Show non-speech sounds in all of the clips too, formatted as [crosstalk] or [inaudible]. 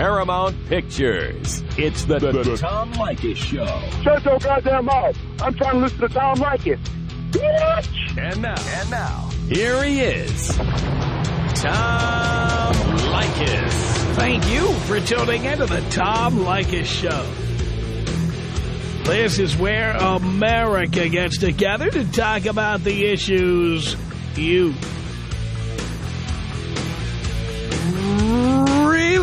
Paramount Pictures. It's the, the, the Tom Leykis Show. Shut your goddamn mouth. I'm trying to listen to Tom Leykis. Bitch! And now, and now, here he is, Tom Leykis. Thank you for tuning into the Tom Leykis Show. This is where America gets together to talk about the issues you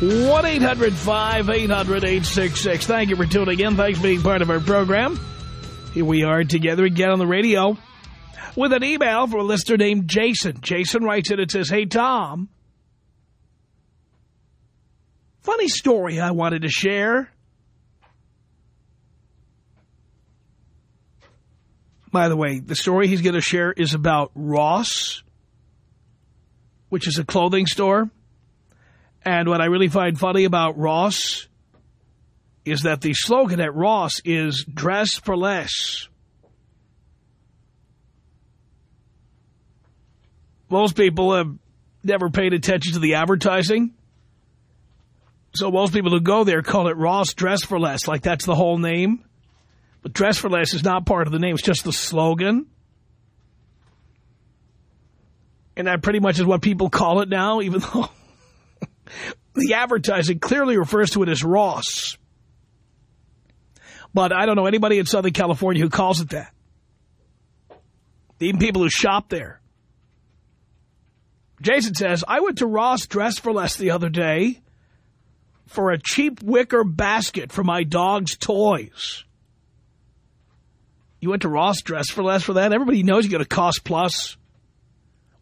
1-800-5800-866. Thank you for tuning in. Thanks for being part of our program. Here we are together again on the radio with an email from a listener named Jason. Jason writes in and says, Hey, Tom. Funny story I wanted to share. By the way, the story he's going to share is about Ross, which is a clothing store. And what I really find funny about Ross is that the slogan at Ross is dress for less. Most people have never paid attention to the advertising. So most people who go there call it Ross Dress for Less, like that's the whole name. But Dress for Less is not part of the name. It's just the slogan. And that pretty much is what people call it now, even though the advertising clearly refers to it as Ross. But I don't know anybody in Southern California who calls it that. Even people who shop there. Jason says, I went to Ross Dress for Less the other day for a cheap wicker basket for my dog's toys. You went to Ross Dress for Less for that? Everybody knows you go to Cost Plus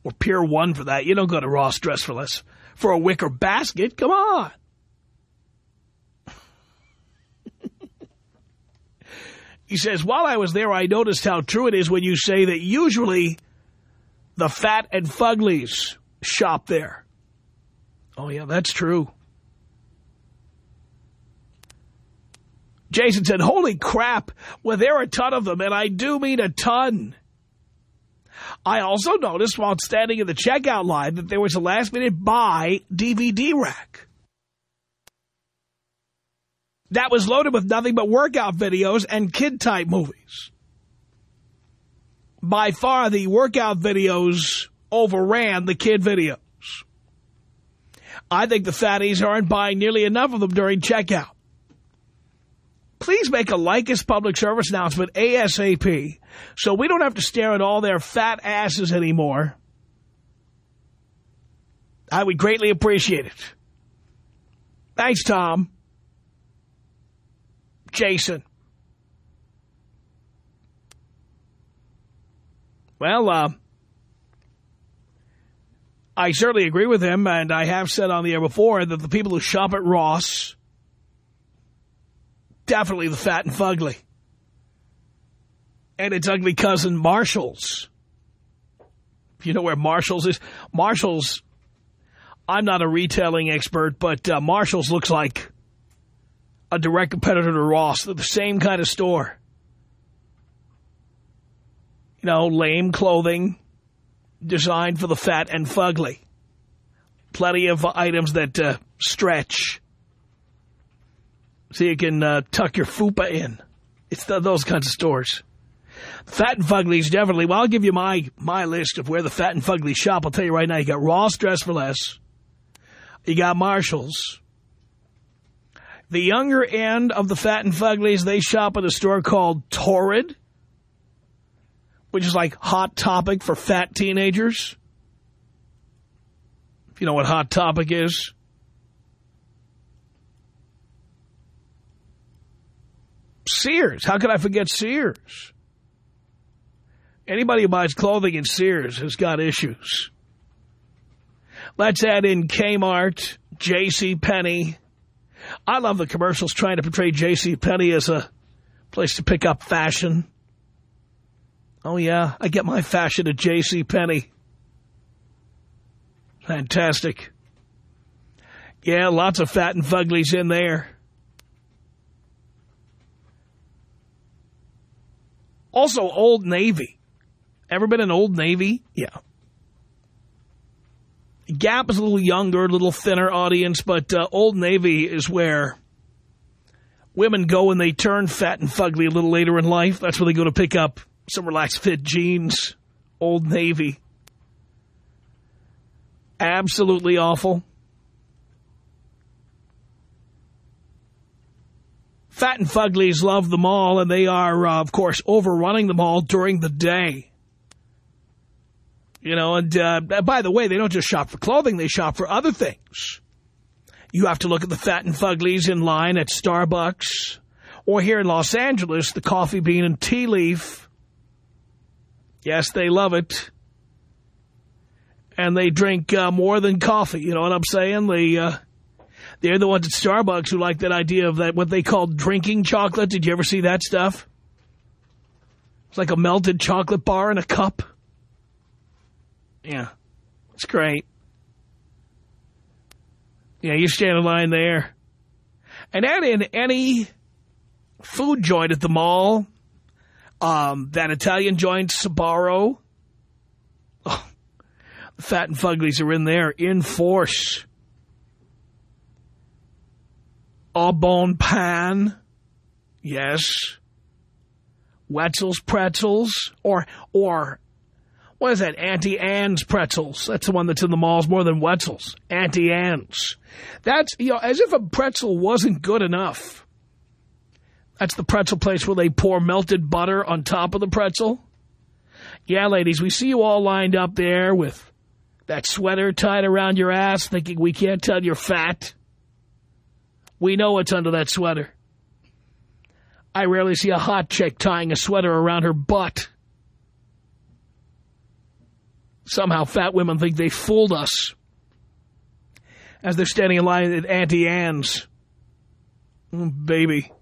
or Pier 1 for that. You don't go to Ross Dress for Less for a wicker basket. Come on. [laughs] he says, while I was there, I noticed how true it is when you say that usually the fat and fuglies shop there. Oh, yeah, that's true. Jason said, holy crap, well, there are a ton of them, and I do mean a ton. I also noticed while standing in the checkout line that there was a last-minute buy DVD rack. That was loaded with nothing but workout videos and kid-type movies. By far, the workout videos overran the kid videos. I think the fatties aren't buying nearly enough of them during checkout. Please make a Leykis public service announcement ASAP so we don't have to stare at all their fat asses anymore. I would greatly appreciate it. Thanks, Tom. Jason. Well, uh, I certainly agree with him, and I have said on the air before that the people who shop at Ross, definitely the fat and fugly. And its ugly cousin, Marshall's. You know where Marshall's is? Marshall's, I'm not a retailing expert, but uh, Marshall's looks like a direct competitor to Ross. The same kind of store. You know, lame clothing designed for the fat and fugly. Plenty of items that uh, stretch. So you can uh, tuck your fupa in. It's the, those kinds of stores. Fat and Fugly's definitely, well, I'll give you my, my list of where the Fat and Fugly shop. I'll tell you right now, you got Ross Dress for Less. You got Marshall's. The younger end of the Fat and Fuglies, they shop at a store called Torrid, which is like Hot Topic for fat teenagers. If you know what Hot Topic is. Sears. How could I forget Sears? Anybody who buys clothing in Sears has got issues. Let's add in Kmart, J.C. Penney, I love the commercials trying to portray J.C. Penney as a place to pick up fashion. Oh, yeah, I get my fashion at J.C. Penney. Fantastic. Yeah, lots of fat and fuglies in there. Also, Old Navy. Ever been in Old Navy? Yeah. Gap is a little younger, a little thinner audience, but uh, Old Navy is where women go when they turn fat and fugly a little later in life. That's where they go to pick up some relaxed fit jeans. Old Navy. Absolutely awful. Fat and Fuglies love the mall, and they are, uh, of course, overrunning the mall during the day. You know, and uh, by the way, they don't just shop for clothing, they shop for other things. You have to look at the Fat and Fuglies in line at Starbucks, or here in Los Angeles, the Coffee Bean and Tea Leaf. Yes, they love it. And they drink uh, more than coffee, you know what I'm saying? They... Uh, they're the ones at Starbucks who like that idea of that, what they call drinking chocolate. Did you ever see that stuff? It's like a melted chocolate bar in a cup. Yeah, it's great. Yeah, you stand in line there. And add in any food joint at the mall, um, that Italian joint, Sbarro, oh, the fat and fuglies are in there in force. Au Bon Pain, yes. Wetzel's Pretzels, or, or, what is that, Auntie Anne's Pretzels. That's the one that's in the malls more than Wetzel's. Auntie Anne's. That's, you know, as if a pretzel wasn't good enough. That's the pretzel place where they pour melted butter on top of the pretzel. Yeah, ladies, we see you all lined up there with that sweater tied around your ass thinking we can't tell you're fat. We know what's under that sweater. I rarely see a hot chick tying a sweater around her butt. Somehow fat women think they fooled us. As they're standing in line at Auntie Anne's. Oh, baby.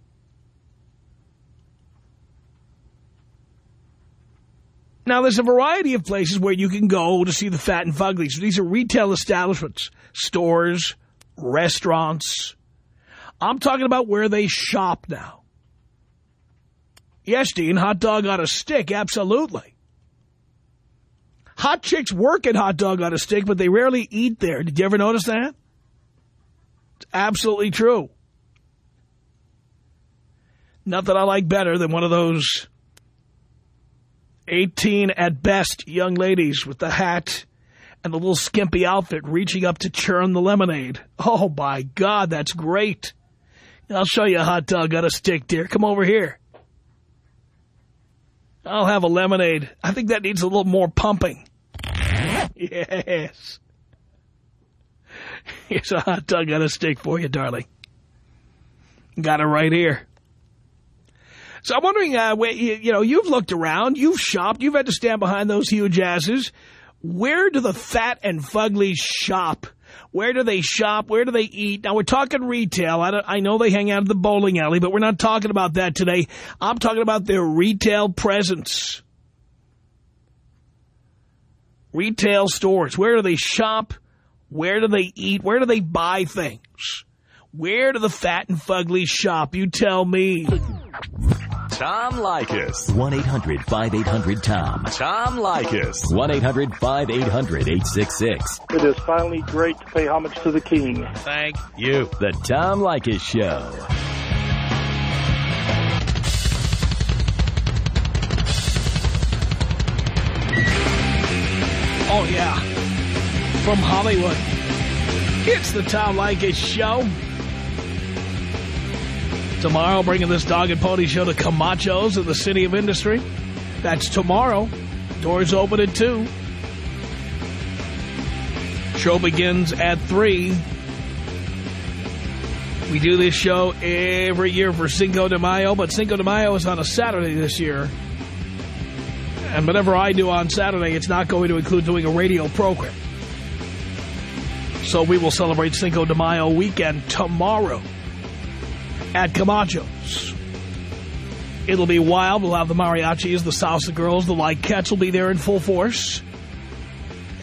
Now, there's a variety of places where you can go to see the fat and fuglies. These are retail establishments, stores, restaurants, I'm talking about where they shop now. Yes, Dean, hot dog on a stick, absolutely. Hot chicks work at hot dog on a stick, but they rarely eat there. Did you ever notice that? It's absolutely true. Nothing I like better than one of those 18 at best young ladies with the hat and the little skimpy outfit reaching up to churn the lemonade. Oh, my God, that's great. I'll show you a hot dog on a stick, dear. Come over here. I'll have a lemonade. I think that needs a little more pumping. Yes. Here's a hot dog on a stick for you, darling. Got it right here. So I'm wondering, uh, you know, you've looked around, you've shopped, you've had to stand behind those huge asses. Where do the fat and fugly shop? Where do they shop? Where do they eat? Now, we're talking retail. I, I, know they hang out at the bowling alley, but we're not talking about that today. I'm talking about their retail presence. Retail stores. Where do they shop? Where do they eat? Where do they buy things? Where do the fat and fugly shop? You tell me. Tom Leykis. 1-800-5800-TOM. Tom Leykis. 1-800-5800-866. It is finally great to pay homage to the king. Thank you. The Tom Leykis Show. From Hollywood. It's the Tom Leykis Show. Tomorrow, bringing this dog and pony show to Camacho's in the City of Industry. That's tomorrow. Doors open at 2. Show begins at 3. We do this show every year for Cinco de Mayo, but Cinco de Mayo is on a Saturday this year. And whatever I do on Saturday, it's not going to include doing a radio program. So we will celebrate Cinco de Mayo weekend tomorrow at Camacho's. It'll be wild. We'll have the mariachis, the salsa girls, the Likettes will be there in full force.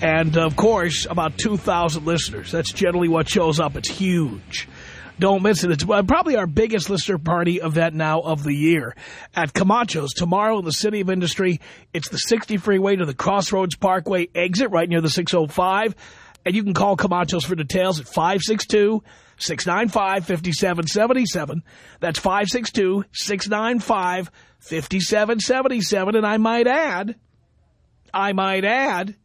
And, of course, about 2,000 listeners. That's generally what shows up. It's huge. Don't miss it. It's uh, probably our biggest listener party event now of the year at Camacho's. Tomorrow in the City of Industry, it's the 60 freeway to the Crossroads Parkway exit right near the 605. And you can call Camacho's for details at 562-695-5777. That's 562-695-5777. And I might add, I might add,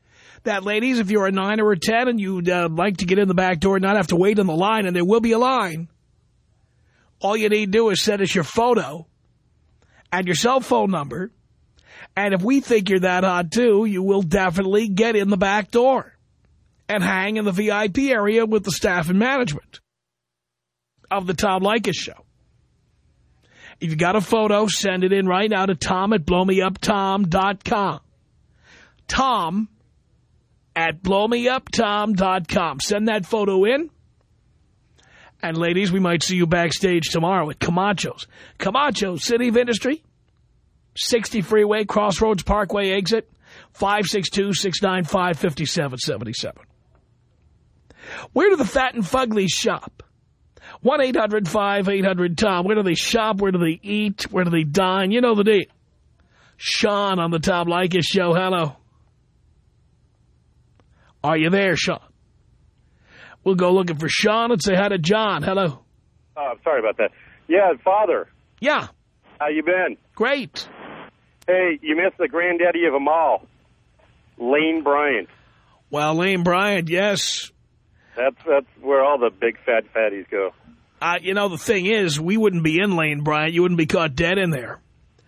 that, ladies, if you're a 9 or a 10 and you'd uh, like to get in the back door and not have to wait in the line, and there will be a line, all you need to do is send us your photo and your cell phone number, and if we think you're that hot, too, you will definitely get in the back door and hang in the VIP area with the staff and management of the Tom Leykis Show. If you got a photo, send it in right now to tom at blowmeuptom.com. Tom at blowmeuptom.com. Send that photo in. And ladies, we might see you backstage tomorrow at Camacho's. Camacho's, City of Industry, 60 Freeway, Crossroads Parkway exit, 562-695-5777. Where do the fat and fuglies shop? 1-800-5800-TOM. Where do they shop? Where do they eat? Where do they dine? You know the deal. Sean on the Tom Leykis show. Hello. Are you there, Sean? We'll go looking for Sean and say hi to John. Hello. Oh, sorry about that. Yeah, father. Yeah. How you been? Great. Hey, you missed the granddaddy of them all, Lane Bryant. Well, Lane Bryant, yes. That's that's where all the big fat fatties go. Uh, you know, the thing is, we wouldn't be in Lane Bryant. You wouldn't be caught dead in there.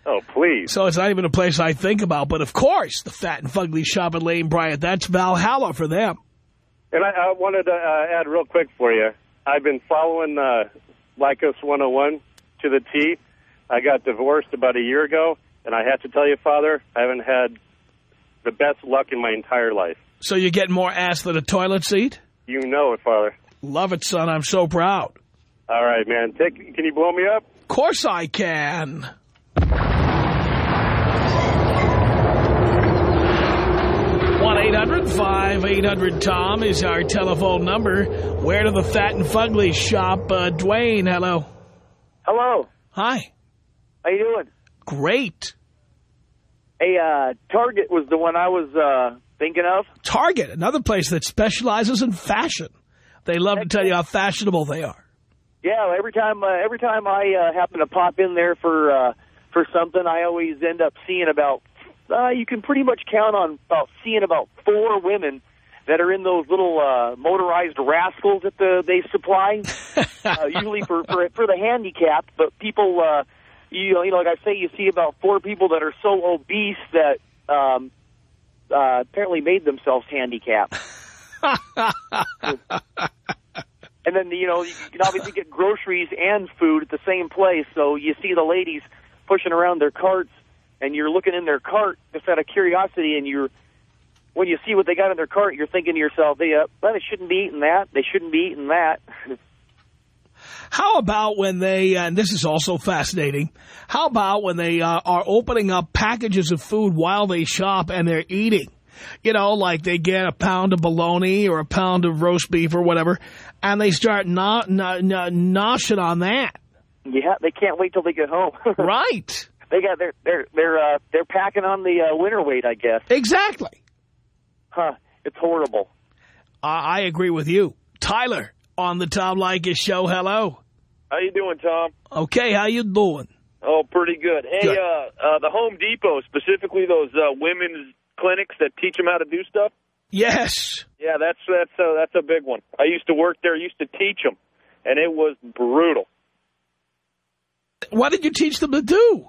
Oh, please. So it's not even a place I think about. But, of course, the fat and fugly shop at Lane Bryant, that's Valhalla for them. And I, I wanted to uh, add real quick for you. I've been following uh, Leykis 101 to the T. I got divorced about a year ago, and I have to tell you, Father, I haven't had the best luck in my entire life. So you get more ass than a toilet seat? You know it, Father. Love it, son. I'm so proud. All right, man. Take, can you blow me up? Of course I can. 1-800-5800-TOM is our telephone number. Where to the fat and fugly shop? Uh, Dwayne, hello. Hello. Hi. How you doing? Great. Hey, uh, Target was the one I was uh, thinking of. Target, another place that specializes in fashion. They love to tell you how fashionable they are. Yeah, every time uh, every time I uh, happen to pop in there for uh, for something, I always end up seeing about uh, you can pretty much count on about seeing about four women that are in those little uh, motorized rascals that the, they supply, [laughs] uh, usually for, for for the handicapped. But people, uh, you know, you know, like I say, you see about four people that are so obese that um, uh, apparently made themselves handicapped. [laughs] and then you know you can obviously get groceries and food at the same place. So you see the ladies pushing around their carts and you're looking in their cart just out of curiosity, and you're when you see what they got in their cart, you're thinking to yourself, they, uh, well, they shouldn't be eating that. They shouldn't be eating that. How about when they, and this is also fascinating, how about when they uh, are opening up packages of food while they shop and they're eating? You know, like they get a pound of bologna or a pound of roast beef or whatever, and they start no, no, no, noshing on that. Yeah, they can't wait till they get home. [laughs] right. They got they're they're they're uh, they're packing on the uh, winter weight, I guess. Exactly. Huh? It's horrible. Uh, I agree with you, Tyler on the Tom Leykis show. Hello. How you doing, Tom? Okay, how you doing? Oh, pretty good. Hey, Good. Uh, uh, the Home Depot, specifically those uh, women's clinics that teach them how to do stuff. Yes. Yeah, that's that's uh, that's a big one. I used to work there, used to teach them, and it was brutal. What did you teach them to do?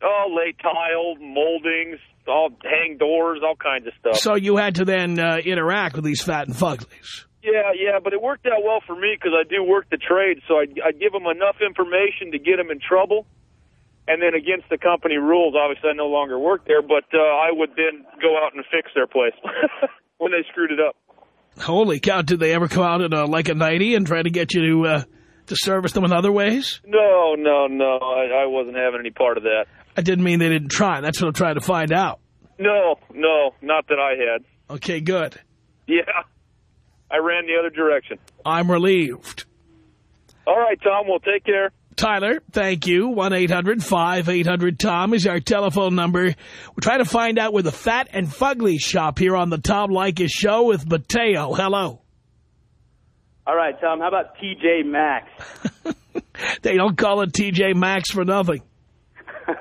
Oh, lay tile, moldings, all hang doors, all kinds of stuff. So you had to then uh, interact with these fat and fuglies. Yeah, yeah, but it worked out well for me because I do work the trade, so I'd, I'd give them enough information to get them in trouble. And then against the company rules, obviously I no longer work there, but uh, I would then go out and fix their place [laughs] when they screwed it up. Holy cow, did they ever come out in a, like a 90 and try to get you to uh, to service them in other ways? No, no, no. I, I wasn't having any part of that. I didn't mean they didn't try. That's what I'm trying to find out. No, no, not that I had. Okay, good. Yeah, I ran the other direction. I'm relieved. All right, Tom. Well, take care. Tyler, thank you. 1-800-5800-TOM is our telephone number. We're trying to find out where the Fat and Fugly shop here on the Tom Leykis Show with Mateo. Hello. All right, Tom, how about TJ Maxx? [laughs] They don't call it TJ Maxx for nothing. [laughs]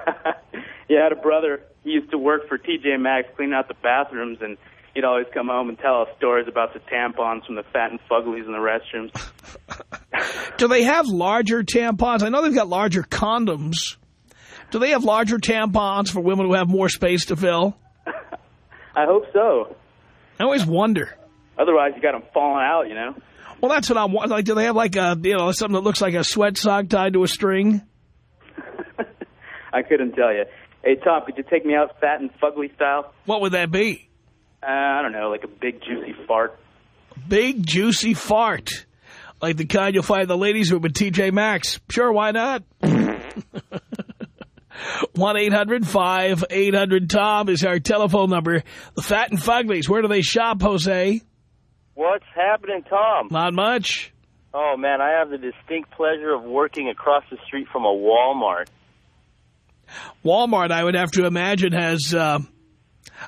yeah, I had a brother. He used to work for TJ Maxx, cleaning out the bathrooms, and he'd always come home and tell us stories about the tampons from the fat and fuglies in the restrooms. [laughs] Do they have larger tampons? I know they've got larger condoms. Do they have larger tampons for women who have more space to fill? [laughs] I hope so. I always wonder. Otherwise, you got them falling out, you know? Well, that's what I'm wondering. Like, do they have like a, you know, something that looks like a sweat sock tied to a string? [laughs] I couldn't tell you. Hey, Tom, could you take me out fat and fugly style? What would that be? Uh, I don't know, like a big juicy fart. Big, juicy fart. Like the kind you'll find in the ladies' room at TJ Maxx. Sure, why not? [laughs] 1-800-5800-TOM is our telephone number. The Fat and Fuglies, where do they shop, Jose? What's happening, Tom? Not much. Oh, man, I have the distinct pleasure of working across the street from a Walmart. Walmart, I would have to imagine, has... Uh,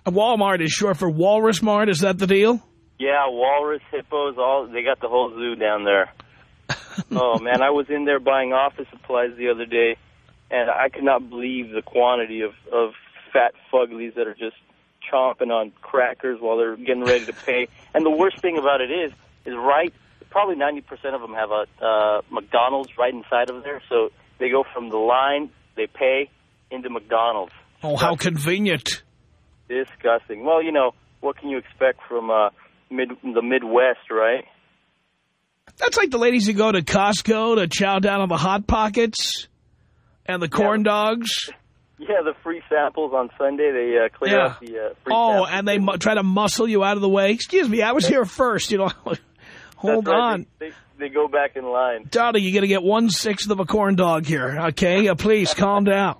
Walmart is short for Walrus Mart. Is that the deal? Yeah, walrus, hippos, all they got the whole zoo down there. [laughs] oh, man, I was in there buying office supplies the other day, and I could not believe the quantity of, of fat fuglies that are just chomping on crackers while they're getting ready to pay. And the worst thing about it is, is right, probably 90% of them have a uh, McDonald's right inside of there. So they go from the line, they pay, into McDonald's. Oh, how convenient. Disgusting. Well, you know, what can you expect from uh, mid the Midwest, right? That's like the ladies who go to Costco to chow down on the Hot Pockets and the corn dogs. Yeah, the free samples on Sunday, they uh, clear Yeah. out the uh, free Oh, samples. and they mu try to muscle you out of the way. Excuse me, I was here first. You know, [laughs] hold right, on. They, they, they go back in line. Donnie, you're going to get one-sixth of a corn dog here, okay? Uh, please, calm down.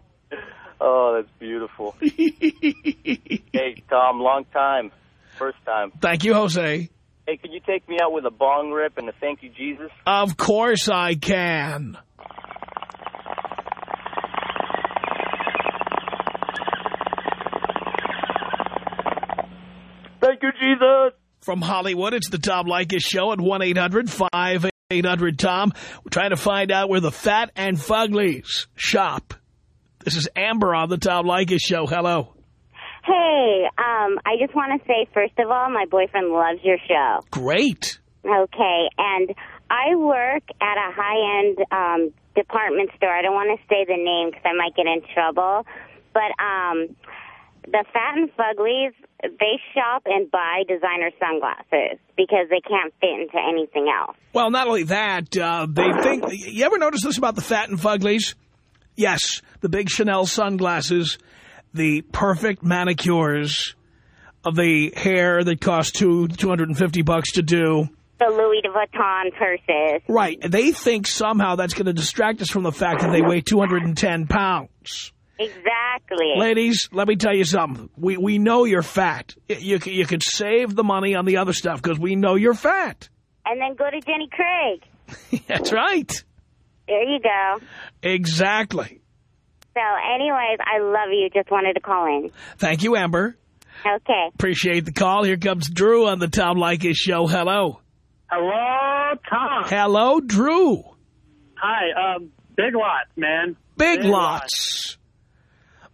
Oh, that's beautiful. [laughs] hey, Tom, long time. First time. Thank you, Jose. Hey, could you take me out with a bong rip and a thank you, Jesus? Of course I can. Thank you, Jesus. From Hollywood, it's the Tom Leykis Show at 1-800-5800-TOM. We're trying to find out where the Fat and Fuglies shop. This is Amber on the Tom Leykis Show. Hello. Hey, um, I just want to say, first of all, my boyfriend loves your show. Great. Okay, and I work at a high-end um, department store. I don't want to say the name because I might get in trouble. But um, the Fat and Fuglies, they shop and buy designer sunglasses because they can't fit into anything else. Well, not only that, uh, they think... You ever notice this about the Fat and Fuglies? Yes, the big Chanel sunglasses, the perfect manicures, of the hair that cost two, 250 bucks to do. The Louis Vuitton purses. Right. They think somehow that's going to distract us from the fact that they weigh 210 pounds. Exactly. Ladies, let me tell you something. We we know you're fat. You, you could save the money on the other stuff because we know you're fat. And then go to Jenny Craig. [laughs] That's right. There you go. Exactly. So anyways, I love you. Just wanted to call in. Thank you, Amber. Okay. Appreciate the call. Here comes Drew on the Tom Leykis show. Hello. Hello, Tom. Hello, Drew. Hi, um, Big Lots, man. Big, Big lots.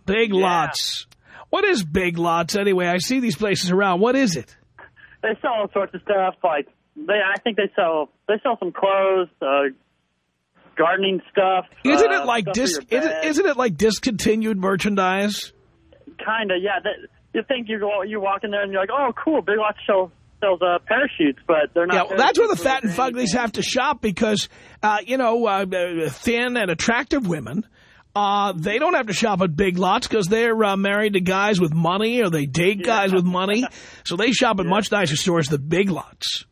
Big lots. What is Big Lots anyway? I see these places around. What is it? They sell all sorts of stuff. Like they, I think they sell they sell some clothes, uh, gardening stuff. Isn't uh, it like stuff dis? Isn't, isn't it like discontinued merchandise? Kind of, yeah. That, you think you go, you walk in there and you're like, oh, cool. Big Lots show sells uh, parachutes, but they're not. Yeah, well, that's where the fat and fuglies have to shop because, uh, you know, uh, uh, thin and attractive women, uh, they don't have to shop at big lots because they're uh, married to guys with money or they date guys with money. [laughs] So they shop at much nicer stores than big lots.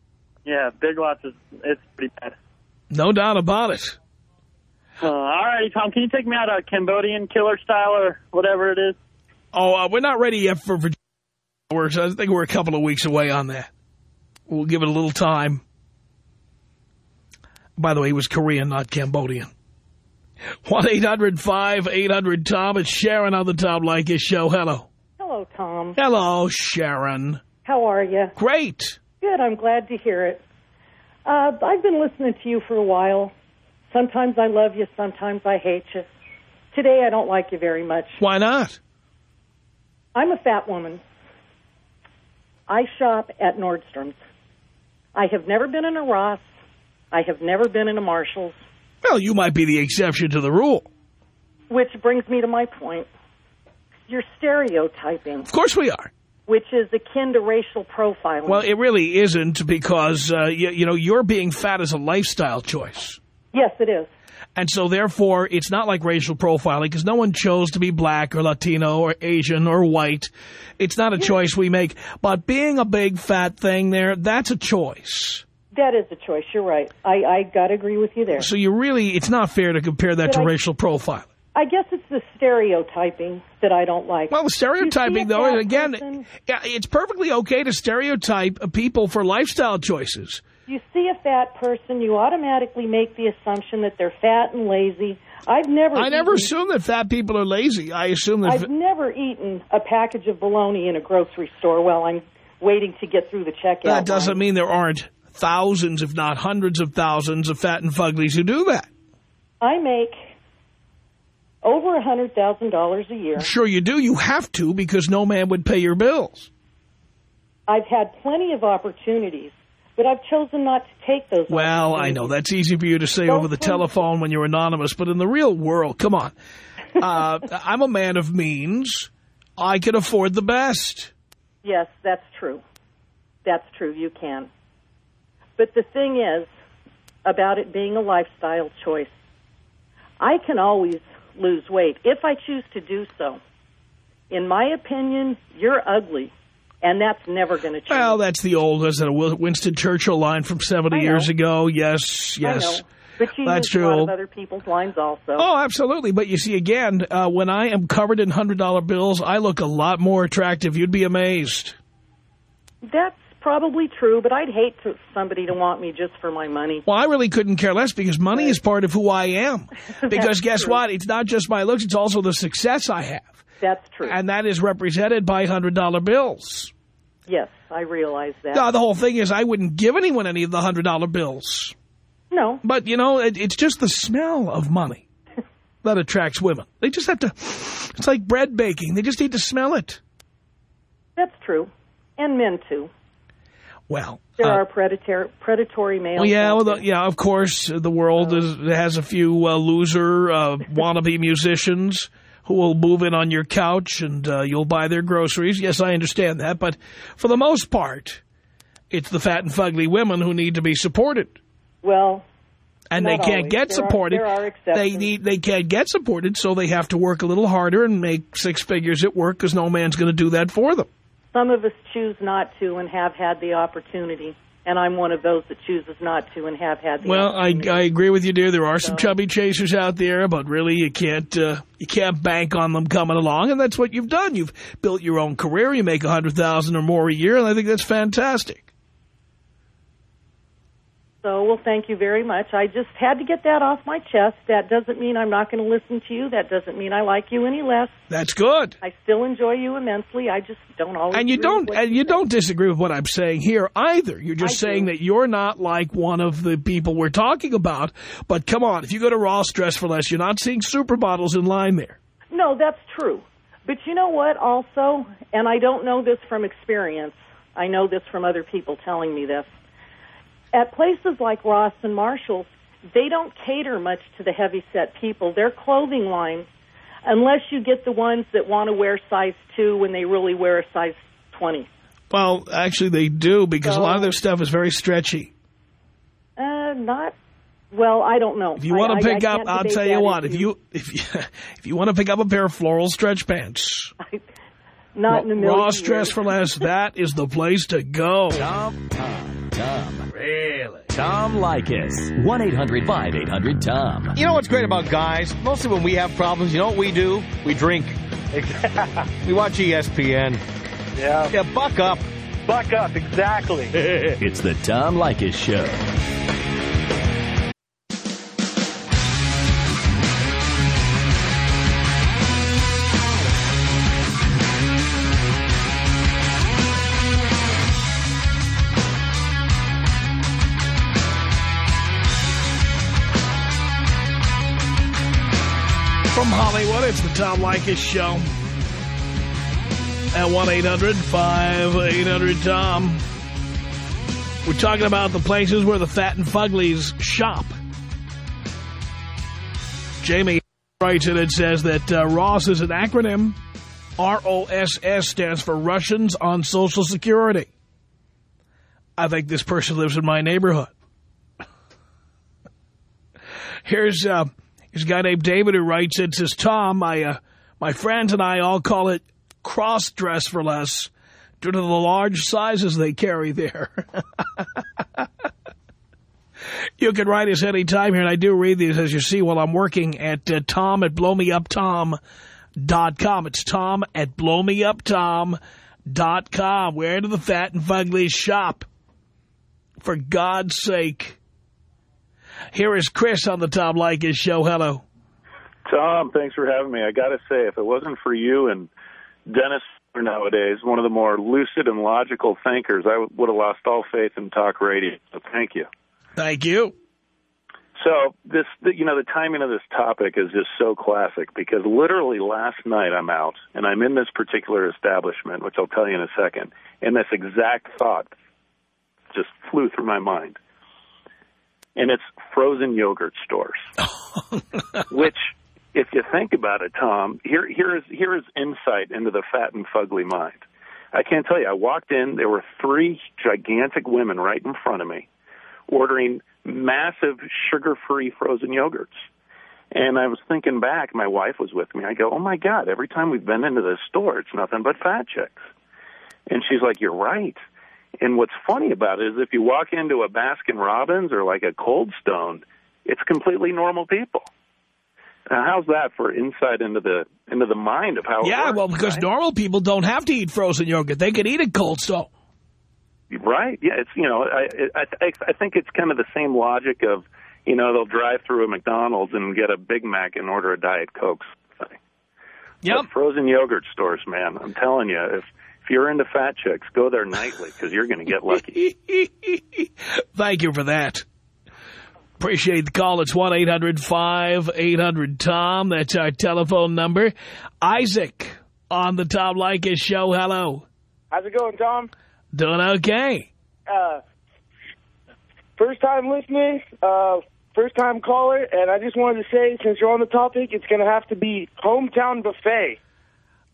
Yeah, Big Lots is it's pretty bad. No doubt about it. Uh, all righty, Tom. Can you take me out a Cambodian killer style or whatever it is? Oh, uh, we're not ready yet for Virginia. We're, I think we're a couple of weeks away on that. We'll give it a little time. By the way, he was Korean, not Cambodian. 1-800-5800-TOM. It's Sharon on the Tom Leykis show. Hello. Hello, Tom. Hello, Sharon. How are you? Great. Good. I'm glad to hear it. Uh, I've been listening to you for a while. Sometimes I love you, sometimes I hate you. Today I don't like you very much. Why not? I'm a fat woman. I shop at Nordstrom's. I have never been in a Ross. I have never been in a Marshall's. Well, you might be the exception to the rule. Which brings me to my point. You're stereotyping. Of course we are. Which is akin to racial profiling. Well, it really isn't because, uh, you, you know, you're being fat as a lifestyle choice. Yes, it is. And so, therefore, it's not like racial profiling because no one chose to be black or Latino or Asian or white. It's not a choice we make. But being a big fat thing there, that's a choice. That is a choice. You're right. I, I got to agree with you there. So you really, it's not fair to compare that But to I- racial profiling. I guess it's the stereotyping that I don't like. Well, stereotyping, You see a though, and again, person- it's perfectly okay to stereotype people for lifestyle choices. You see a fat person, you automatically make the assumption that they're fat and lazy. I've never I never assume that fat people are lazy. I assume that... I've never eaten a package of bologna in a grocery store while I'm waiting to get through the checkout. That doesn't line. mean there aren't thousands, if not hundreds of thousands of fat and fuglies who do that. I make over a hundred thousand dollars a year. Sure you do. You have to because no man would pay your bills. I've had plenty of opportunities, but I've chosen not to take those. Well, I know that's easy for you to say Don't over the telephone when you're anonymous, but in the real world, come on. [laughs] Uh, I'm a man of means. I can afford the best. Yes, that's true. That's true. You can. But the thing is about it being a lifestyle choice. I can always lose weight if I choose to do so. In my opinion, you're ugly, and that's never going to change. Well, that's the old, is it a Winston Churchill line from 70 years ago? Yes, yes. But you That's use a lot true. of other people's lines also. Oh, absolutely. But you see, again, uh, when I am covered in $100 bills, I look a lot more attractive. You'd be amazed. That's probably true, but I'd hate to, somebody to want me just for my money. Well, I really couldn't care less because money is part of who I am. [laughs] Because guess true. what? It's not just my looks, it's also the success I have. That's true. And that is represented by $100 bills. Yes, I realize that. Now, the whole thing is I wouldn't give anyone any of the $100 bills. No. But, you know, it, it's just the smell of money [laughs] that attracts women. They just have to, it's like bread baking. They just need to smell it. That's true. And men, too. Well, There uh, are predatory, predatory males. Well, yeah, well, the, yeah. Of course, the world is, has a few uh, loser uh, wannabe musicians who will move in on your couch and uh, you'll buy their groceries. Yes, I understand that, but for the most part, it's the fat and fugly women who need to be supported, Well, and they can't always. get There are- supported. there are exceptions. they need they can't get supported, so they have to work a little harder and make six figures at work because no man's going to do that for them. some of us choose not to and have had the opportunity, and I'm one of those that chooses not to and have had the Well, I. I agree with you, dear. There are some chubby chasers out there, but really you can't uh, you can't bank on them coming along, and that's what you've done. You've built your own career. You make a hundred thousand or more a year, and I think that's fantastic. So, well, thank you very much. I just had to get that off my chest. That doesn't mean I'm not going to listen to you. That doesn't mean I like you any less. That's good. I still enjoy you immensely. I just don't always. And you don't and you don't disagree with what I'm saying here either. You're just I saying do. that you're not like one of the people we're talking about. But come on, if you go to Ross Dress for Less, you're not seeing supermodels in line there. No, that's true. But you know what, also, and I don't know this from experience, I know this from other people telling me this. At places like Ross and Marshall's, they don't cater much to the heavy set people. Their clothing line, unless you get the ones that want to wear size 2 when they really wear a size 20. Well, actually, they do because a lot of their stuff is very stretchy. Uh, not, well, I don't know. If you want I- to I pick up, I'll tell you what. If you [laughs] if you, if you want to pick up a pair of floral stretch pants, Not in a million Ross years. Dress for Less, that is the place to go. Tom, Tom, Tom. Really? Tom Leykis. 1-800-5800-TOM. You know what's great about guys? Mostly when we have problems, you know what we do? We drink. we watch ESPN. Yeah. Yeah, buck up. Buck up, exactly. [laughs] It's the Tom Leykis Show. Hollywood, it's the Tom Leykis Show. At 1-800-5800-TOM. We're talking about the places where the fat and fuglies shop. Jamie writes in and says that uh, Ross is an acronym. R-O-S-S stands for Russians on Social Security. I think this person lives in my neighborhood. [laughs] Here's... Uh, There's a guy named David who writes and says, Tom, my, uh, my friends and I all call it cross-dress for less due to the large sizes they carry there. [laughs] you can write us anytime here, and I do read these, as you see, while I'm working at uh, tom at blowmeuptom.com. It's tom at blowmeuptom.com. Where do the fat and fugly shop? For God's sake. Here is Chris on the Tom Leykis show. Hello. Tom, thanks for having me. I got to say, if it wasn't for you and Dennis nowadays, one of the more lucid and logical thinkers, I would have lost all faith in talk radio. So thank you. Thank you. So this, you know, the timing of this topic is just so classic because literally last night I'm out and I'm in this particular establishment, which I'll tell you in a second, and this exact thought just flew through my mind. And it's frozen yogurt stores, [laughs] which, if you think about it, Tom, here here is here is insight into the fat and fugly mind. I can't tell you. I walked in, there were three gigantic women right in front of me, ordering massive sugar-free frozen yogurts. And I was thinking back, my wife was with me. I go, oh my God, every time we've been into this store, it's nothing but fat chicks. And she's like, you're right. And what's funny about it is if you walk into a Baskin Robbins or like a Cold Stone, it's completely normal people. Now, how's that for insight into the into the mind of how? it Yeah, works, well, because right? normal people don't have to eat frozen yogurt. They can eat it cold stone. Right. Yeah. It's you know I I I I think it's kind of the same logic of you know they'll drive through a McDonald's and get a Big Mac and order a Diet Coke. Yep. But frozen yogurt stores, man. I'm telling you, if if you're into fat chicks, go there nightly because you're going to get lucky. [laughs] Thank you for that. Appreciate the call. It's 1-800-5800-TOM. That's our telephone number. Isaac on the Tom Leykis show. Hello. How's it going, Tom? Doing okay. Uh, first time listening, uh, first time caller, and I just wanted to say, since you're on the topic, it's going to have to be hometown buffet.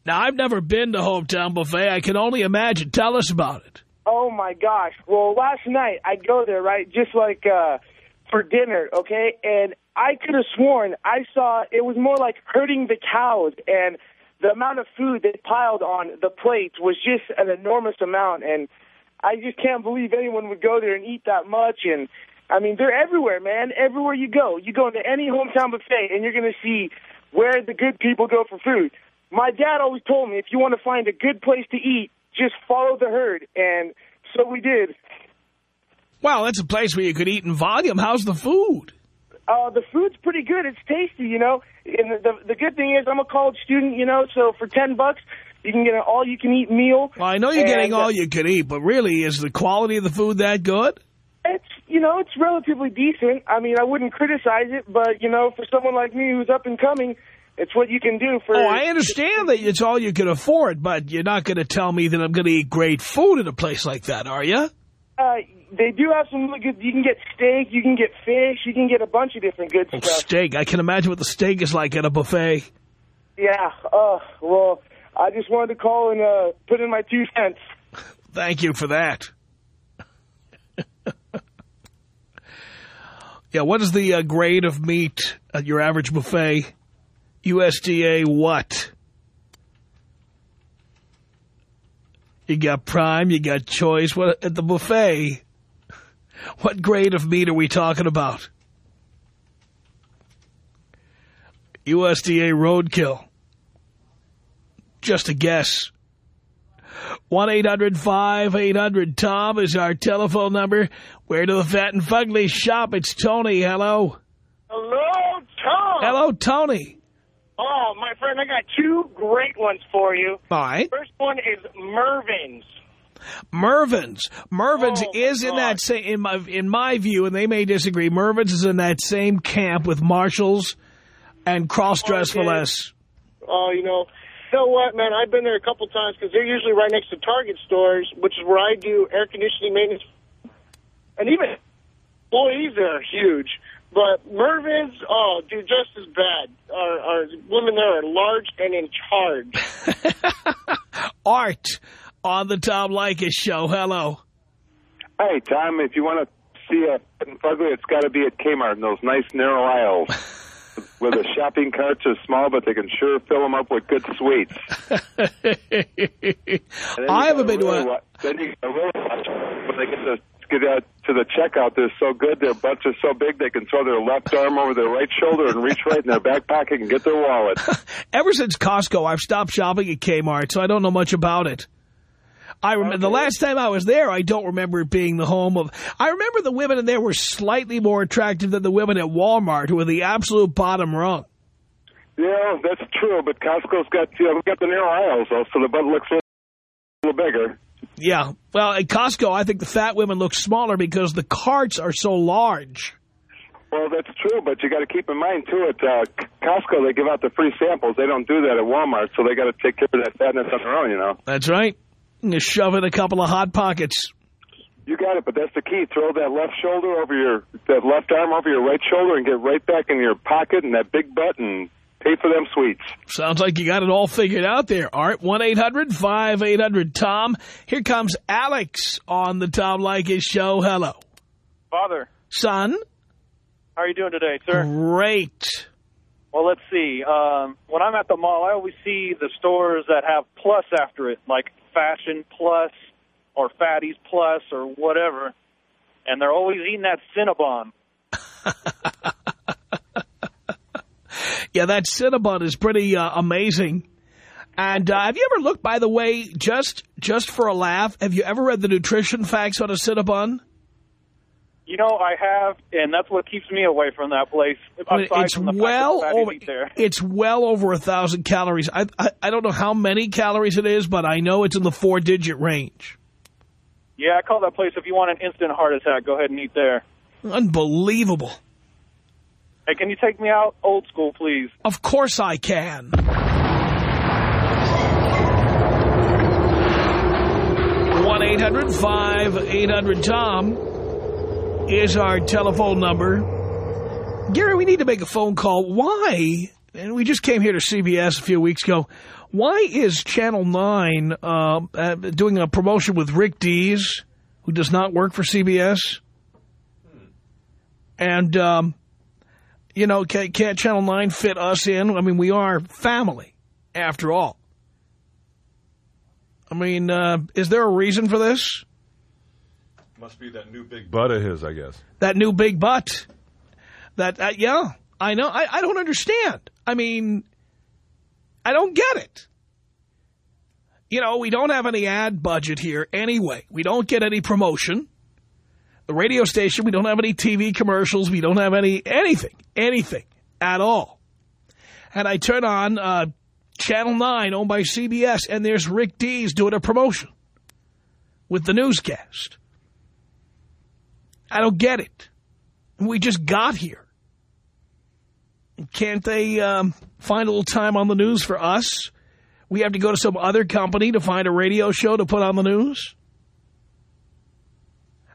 Now, I've never been to Hometown Buffet. I can only imagine. Tell us about it. Oh my gosh! Well, last night I'd go there, right, just like uh, for dinner, okay, and I could have sworn I saw it was more like herding the cows, and the amount of food they piled on the plates was just an enormous amount, and I just can't believe anyone would go there and eat that much. And I mean, they're everywhere, man. Everywhere you go, you go into any hometown buffet, and you're going to see where the good people go for food. My dad always told me if you want to find a good place to eat, just follow the herd, and so we did. Well, that's a place where you could eat in volume. How's the food? Uh, the food's pretty good. It's tasty, you know. And the, the the good thing is, I'm a college student, you know. So for ten bucks, you can get an all-you-can-eat meal. Well, I know you're And, getting uh, all you can eat, but really, is the quality of the food that good? It's you know, it's relatively decent. I mean, I wouldn't criticize it, but you know, for someone like me who's up and coming, it's what you can do for. Oh, I understand that it's all you can afford, but you're not going to tell me that I'm going to eat great food at a place like that, are you? Uh, they do have some really good. You can get steak, you can get fish, you can get a bunch of different good Oh, stuff. steak. I can imagine what the steak is like at a buffet. Yeah. Uh, well, I just wanted to call and uh, put in my two cents. Thank you for that. [laughs] yeah, what is the uh, grade of meat at your average buffet? USDA what? You got prime, you got choice. What At the buffet, what grade of meat are we talking about? USDA roadkill. Just a guess. 1-800-5800-TOM is our telephone number. Where do the fat and fugly shop? It's Tony. Hello. Hello, Tom. Hello, Tony. Oh, my friend, I got two great ones for you. All right. First one is Mervyn's. Mervyn's. Mervyn's Oh, is in that same, in my, in my view, and they may disagree, Mervyn's is in that same camp with Marshalls and cross-dress oh, for less. Oh, you know, you know what, man? I've been there a couple times because they're usually right next to Target stores, which is where I do air conditioning maintenance. And even employees there are huge. But Mervyn's, oh, dude, just as bad. Our, our women there are large and in charge. [laughs] Art on the Tom Leykis show. Hello. Hey, Tom, if you want to see a Fat and fugly, it's got to be at Kmart in those nice narrow aisles. [laughs] Where the shopping carts are small, but they can sure fill them up with good sweets. [laughs] And then you I haven't gotta been to really a- wa- Then you gotta really watch when they get to get out to the checkout. They're so good. Their butts are so big they can throw their left arm over their right shoulder and reach right in their back pocket and get their wallet. [laughs] Ever since Costco, I've stopped shopping at Kmart, so I don't know much about it. I remember the last time I was there, I don't remember it being the home of... I remember the women in there were slightly more attractive than the women at Walmart, who were the absolute bottom rung. Yeah, that's true. But Costco's got you know got the narrow aisles though, so the butt looks a little bigger. Yeah. Well, at Costco, I think the fat women look smaller because the carts are so large. Well, that's true, but you got to keep in mind too. At uh, Costco, they give out the free samples. They don't do that at Walmart, so they got to take care of that fatness on their own. You know. That's right. You shove in a couple of Hot Pockets. You got it, but that's the key. Throw that left shoulder over your, that left arm over your right shoulder, and get right back in your pocket and that big butt, and pay for them sweets. Sounds like you got it all figured out there. Art, 1-800-5800-TOM. Here comes Alex on the Tom Leykis show. Hello. Father, Son? how are you doing today, sir? Great. Well, let's see. Um, when I'm at the mall, I always see the stores that have plus after it, like Fashion Plus or Fatties Plus or whatever, and they're always eating that Cinnabon. [laughs] Yeah, that Cinnabon is pretty uh, amazing. And uh, have you ever looked, by the way, just just for a laugh, have you ever read the nutrition facts on a Cinnabon? You know, I have, and that's what keeps me away from that place. Aside it's from the fact well over there. it's well over a thousand calories. I, I I don't know how many calories it is, but I know it's in the four digit range. Yeah, I call that place. If you want an instant heart attack, go ahead and eat there. Unbelievable. Hey, can you take me out old school, please? Of course I can. One eight hundred five eight hundred Tom is our telephone number. Gary, we need to make a phone call. Why? And we just came here to CBS a few weeks ago. Why is Channel 9 uh, uh, doing a promotion with Rick Dees, who does not work for CBS? And, um, you know, can't, can't Channel 9 fit us in? I mean, we are family, after all. I mean, uh, is there a reason for this? Must be that new big butt of his, I guess. That new big butt. That, uh, yeah, I know. I, I don't understand. I mean, I don't get it. You know, we don't have any ad budget here anyway. We don't get any promotion. The radio station, we don't have any TV commercials. We don't have any, anything, anything at all. And I turn on uh, Channel 9 owned by CBS, and there's Rick Dees doing a promotion with the newscast. I don't get it. We just got here. Can't they um, find a little time on the news for us? We have to go to some other company to find a radio show to put on the news?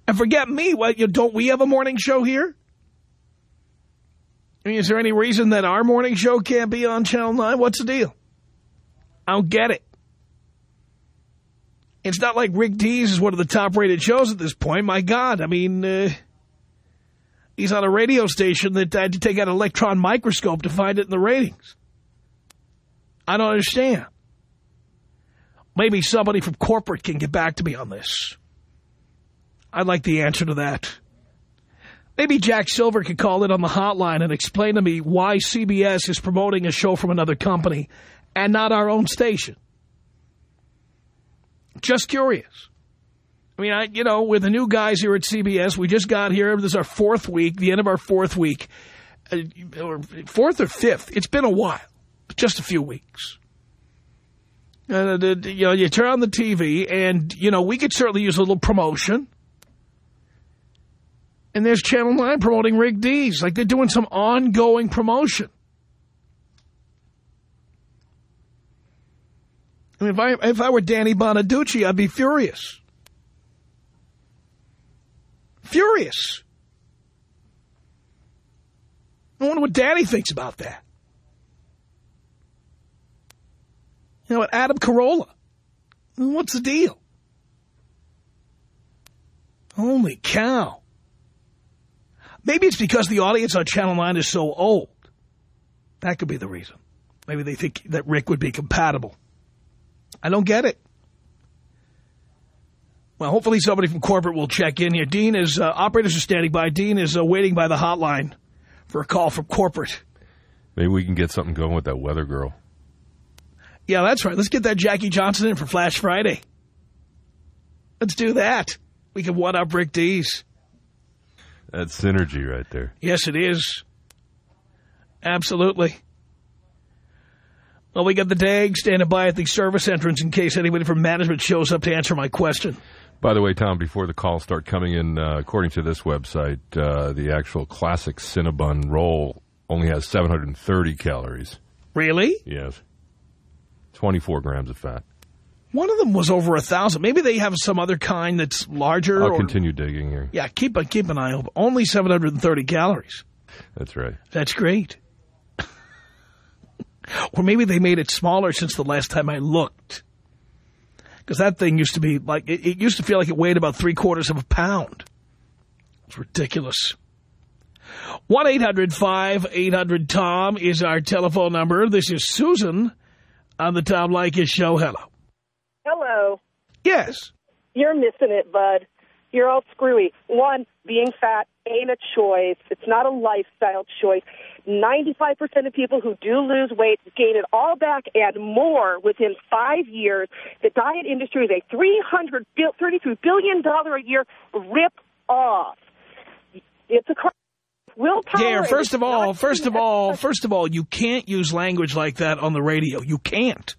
And forget me, what, you, don't we have a morning show here? I mean, is there any reason that our morning show can't be on Channel 9? What's the deal? I don't get it. It's not like Rick Dees is one of the top-rated shows at this point. My God, I mean, uh, he's on a radio station that had to take out an electron microscope to find it in the ratings. I don't understand. Maybe somebody from corporate can get back to me on this. I'd like the answer to that. Maybe Jack Silver could call in on the hotline and explain to me why CBS is promoting a show from another company and not our own station. Just curious. I mean, I, you know, with the new guys here at CBS, we just got here. This is our fourth week, the end of our fourth week. Uh, or fourth or fifth. It's been a while. Just a few weeks. Uh, you know, you turn on the TV and, you know, we could certainly use a little promotion. And there's Channel 9 promoting Rick Dees. Like they're doing some ongoing promotion. I mean, if I, if I were Danny Bonaduce, I'd be furious. Furious. I wonder what Danny thinks about that. You know what, Adam Carolla. What's the deal? Holy cow. Maybe it's because the audience on Channel 9 is so old. That could be the reason. Maybe they think that Rick would be compatible. I don't get it. Well, hopefully somebody from corporate will check in here. Dean is, uh, operators are standing by. Dean is uh, waiting by the hotline for a call from corporate. Maybe we can get something going with that weather girl. Yeah, that's right. Let's get that Jackie Johnson in for Flash Friday. Let's do that. We can one-up Rick Dees. That's synergy right there. Yes, it is. Absolutely. Well, we got the DAG standing by at the service entrance in case anybody from management shows up to answer my question. By the way, Tom, before the calls start coming in, uh, according to this website, uh, the actual classic Cinnabon roll only has 730 calories. Really? Yes. 24 grams of fat. One of them was over a thousand. Maybe they have some other kind that's larger. I'll or, continue digging here. Yeah, keep a, keep an eye open. Only 730 calories. That's right. That's great. [laughs] or maybe they made it smaller since the last time I looked. Because that thing used to be like, it, it used to feel like it weighed about three quarters of a pound. It's ridiculous. 1-800-5800-TOM is our telephone number. This is Susan on the Tom Leykis show. Hello. Yes. You're missing it, bud. You're all screwy. One, being fat ain't a choice. It's not a lifestyle choice. 95% of people who do lose weight gain it all back and more within five years. The diet industry is a $300 $33 billion a year rip off. It's a willpower. Yeah, first of all, first of all, first of all, you can't use language like that on the radio. You can't.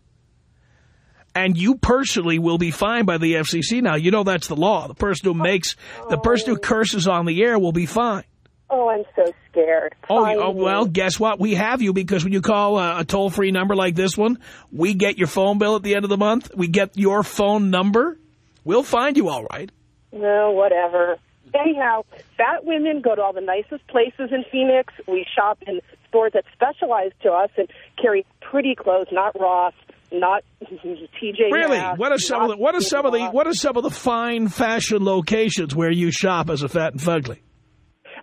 And you personally will be fined by the FCC now. You know that's the law. The person who makes, the person who curses on the air will be fined. Oh, I'm so scared. Oh, oh, well, guess what? We have you because when you call a, a toll-free number like this one, we get your phone bill at the end of the month. We get your phone number. We'll find you all right. No, whatever. Anyhow, fat women go to all the nicest places in Phoenix. We shop in stores that specialize to us and carry pretty clothes, not Ross, not [laughs] TJ Really? Maxx, What are some of the what are some of the what are some of the fine fashion locations where you shop as a fat and fugly?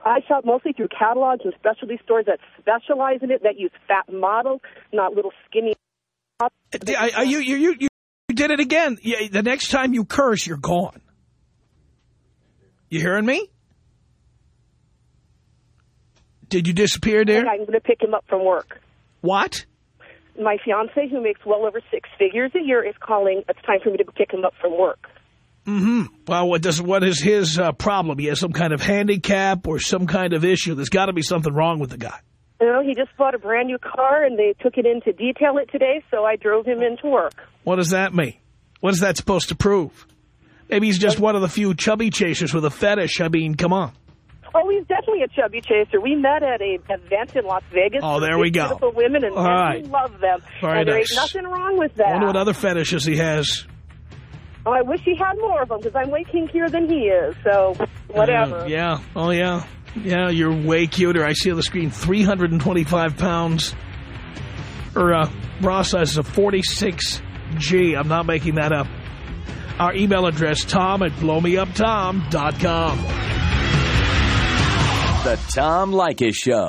I shop mostly through catalogs and specialty stores that specialize in it, that use fat models, not little skinny. I, I, you, you, you, you did it again. The next time you curse, you're gone. You hearing me? Did you disappear, dear? I'm going to pick him up from work. What? My fiance, who makes well over six figures a year, is calling. It's time for me to pick him up from work. Mm-hmm. Well, what does what is his uh, problem? He has some kind of handicap or some kind of issue. There's got to be something wrong with the guy. You know, he just bought a brand new car, and they took it in to detail it today, so I drove him into work. What does that mean? What is that supposed to prove? Maybe he's just one of the few chubby chasers with a fetish. I mean, come on. Oh, he's definitely a chubby chaser. We met at a event in Las Vegas. Oh, there we go. Beautiful women, and right. love them. Very and there nice. ain't nothing wrong with that. I wonder what other fetishes he has. Oh, I wish he had more of them because I'm way kinkier than he is. So whatever. Uh, yeah. Oh, yeah. Yeah, you're way cuter. I see on the screen 325 pounds. Or uh, bra size is a 46G. I'm not making that up. Our email address, tom at blowmeuptom.com. The Tom Leykis Show.